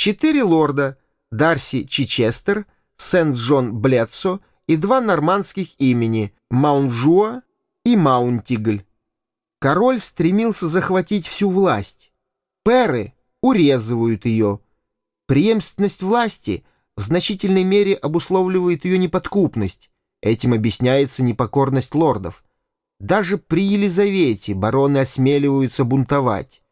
четыре лорда — Дарси Чичестер, Сент-Джон Блетсо и два нормандских имени — Маунжуа и Маунтигль. Король стремился захватить всю власть. Перы урезывают ее. Преемственность власти в значительной мере обусловливает ее неподкупность. Этим объясняется непокорность лордов. Даже при Елизавете бароны осмеливаются бунтовать.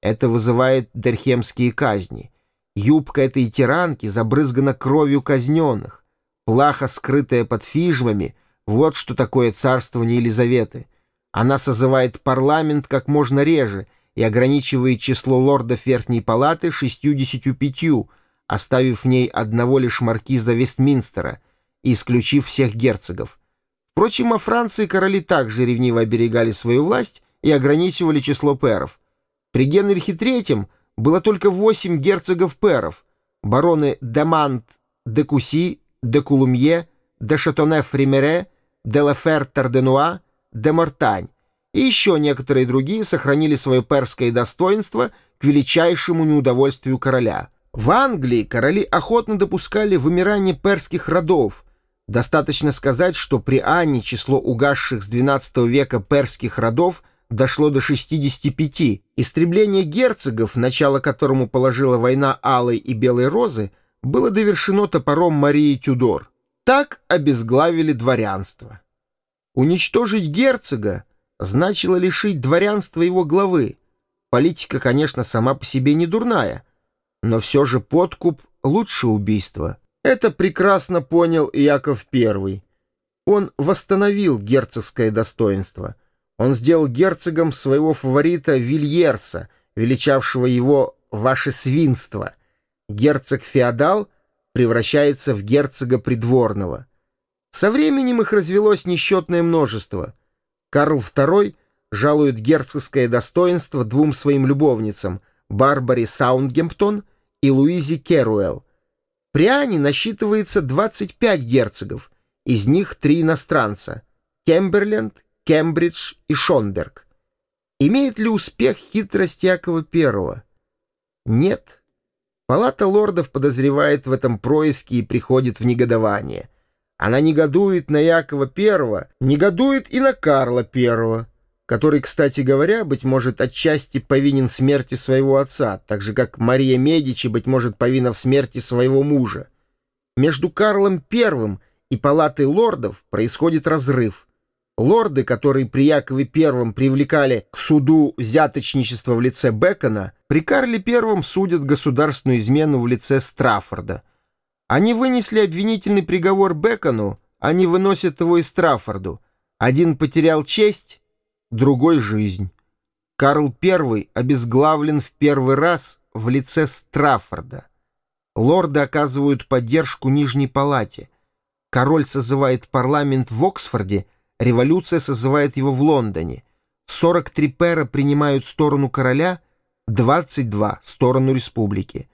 Это вызывает дерхемские казни. Юбка этой тиранки забрызгана кровью казненных. Плаха, скрытая под фижмами, вот что такое царствование Елизаветы. Она созывает парламент как можно реже и ограничивает число лордов Верхней Палаты 65, оставив в ней одного лишь маркиза Вестминстера и исключив всех герцогов. Впрочем, о Франции короли также ревниво оберегали свою власть и ограничивали число пэров. При Генрихе III было только восемь герцогов-пэров, бароны де Мант, де Куси, де Кулумье, де Шатоне-Фримере, де Лафер-Тарденуа, де Мартань, и еще некоторые другие сохранили свое перское достоинство к величайшему неудовольствию короля. В Англии короли охотно допускали вымирание перских родов. Достаточно сказать, что при Анне число угасших с XII века перских родов дошло до 65. Истребление герцогов, начало которому положила война Алой и Белой Розы, было довершено топором Марии Тюдор. Так обезглавили дворянство. Уничтожить герцога значило лишить дворянства его главы. Политика, конечно, сама по себе не дурная, но все же подкуп лучше убийства. Это прекрасно понял Яков I. Он восстановил герцогское достоинство. Он сделал герцогом своего фаворита Вильерса, величавшего его «ваше свинство». Герцог-феодал превращается в герцога придворного. Со временем их развелось несчетное множество. Карл II жалует герцогское достоинство двум своим любовницам — Барбаре Саундгемптон и Луизе Керуэлл. При Ане насчитывается 25 герцогов, из них три иностранца — Кемберленд, Кембридж и Шонберг. Имеет ли успех хитрость Якова I? Нет. Палата лордов подозревает в этом происке и приходит в негодование — она негодует на Якова I, негодует и на Карла I, который, кстати говоря, быть может, отчасти повинен смерти своего отца, так же, как Мария Медичи, быть может, повинна в смерти своего мужа. Между Карлом I и Палатой лордов происходит разрыв. Лорды, которые при Якове I привлекали к суду взяточничество в лице Бекона, при Карле I судят государственную измену в лице Страффорда. Они вынесли обвинительный приговор Бекону, они выносят его и Страффорду. Один потерял честь, другой — жизнь. Карл I обезглавлен в первый раз в лице Страффорда. Лорды оказывают поддержку Нижней Палате. Король созывает парламент в Оксфорде, революция созывает его в Лондоне. 43 пера принимают сторону короля, 22 — сторону республики.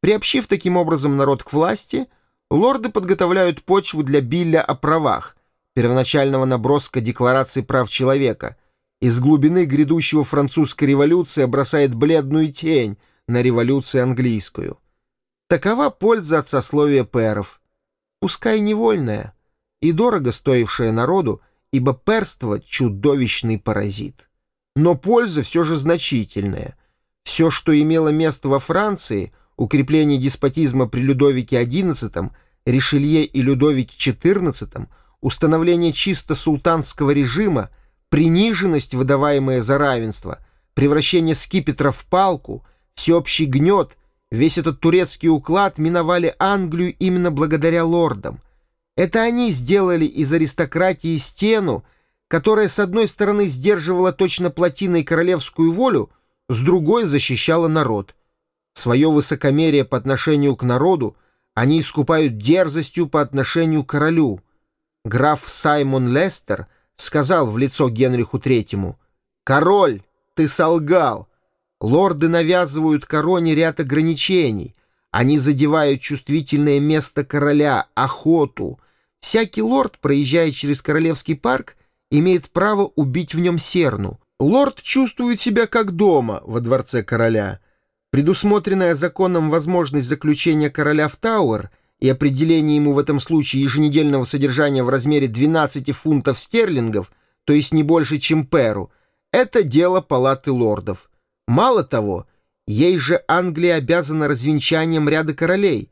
Приобщив таким образом народ к власти, лорды подготовляют почву для Билля о правах, первоначального наброска Декларации прав человека. Из глубины грядущего французской революции бросает бледную тень на революцию английскую. Такова польза от сословия перов. Пускай невольная и дорого стоившая народу, ибо перство — чудовищный паразит. Но польза все же значительная. Все, что имело место во Франции — укрепление деспотизма при Людовике XI, Ришелье и Людовике XIV, установление чисто султанского режима, приниженность, выдаваемая за равенство, превращение скипетра в палку, всеобщий гнет, весь этот турецкий уклад миновали Англию именно благодаря лордам. Это они сделали из аристократии стену, которая с одной стороны сдерживала точно плотиной королевскую волю, с другой защищала народ. Свое высокомерие по отношению к народу они искупают дерзостью по отношению к королю. Граф Саймон Лестер сказал в лицо Генриху Третьему, «Король, ты солгал! Лорды навязывают короне ряд ограничений. Они задевают чувствительное место короля, охоту. Всякий лорд, проезжая через Королевский парк, имеет право убить в нем серну. Лорд чувствует себя как дома во дворце короля». Предусмотренная законом возможность заключения короля в Тауэр и определение ему в этом случае еженедельного содержания в размере 12 фунтов стерлингов, то есть не больше, чем перу, это дело палаты лордов. Мало того, ей же Англия обязана развенчанием ряда королей.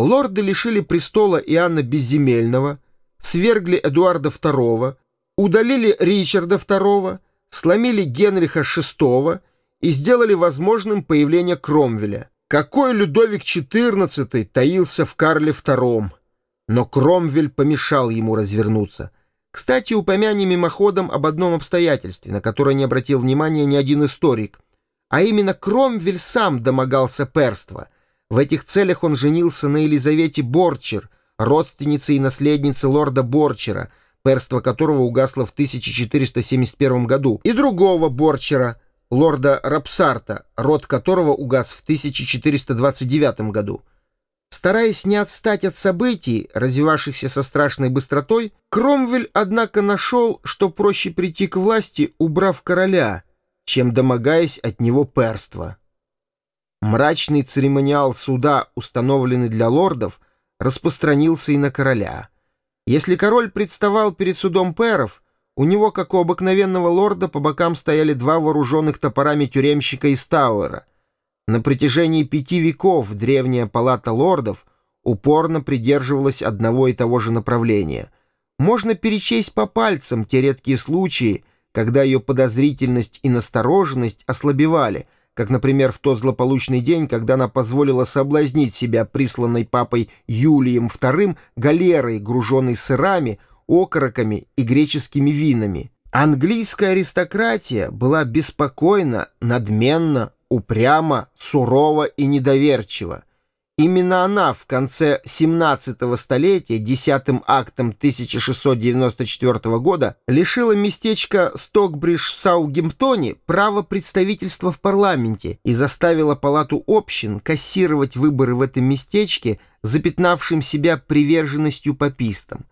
Лорды лишили престола Иоанна Безземельного, свергли Эдуарда II, удалили Ричарда II, сломили Генриха VI и сделали возможным появление Кромвеля. Какой Людовик XIV таился в Карле II, но Кромвель помешал ему развернуться. Кстати, упомянем мимоходом об одном обстоятельстве, на которое не обратил внимания ни один историк, а именно Кромвель сам домогался перства. В этих целях он женился на Елизавете Борчер, родственнице и наследнице лорда Борчера, перство которого угасло в 1471 году, и другого Борчера — лорда Рапсарта, род которого угас в 1429 году. Стараясь не отстать от событий, развивавшихся со страшной быстротой, Кромвель, однако, нашел, что проще прийти к власти, убрав короля, чем домогаясь от него перства. Мрачный церемониал суда, установленный для лордов, распространился и на короля. Если король представал перед судом перов, у него, как у обыкновенного лорда, по бокам стояли два вооруженных топорами тюремщика из Тауэра. На протяжении пяти веков древняя палата лордов упорно придерживалась одного и того же направления. Можно перечесть по пальцам те редкие случаи, когда ее подозрительность и настороженность ослабевали, как, например, в тот злополучный день, когда она позволила соблазнить себя присланной папой Юлием II галерой, груженной сырами, окороками и греческими винами. Английская аристократия была беспокойна, надменна, упряма, сурова и недоверчива. Именно она в конце 17 столетия, десятым актом 1694 года, лишила местечка Стокбридж в Саугемптоне права представительства в парламенте и заставила палату общин кассировать выборы в этом местечке, запятнавшим себя приверженностью папистам.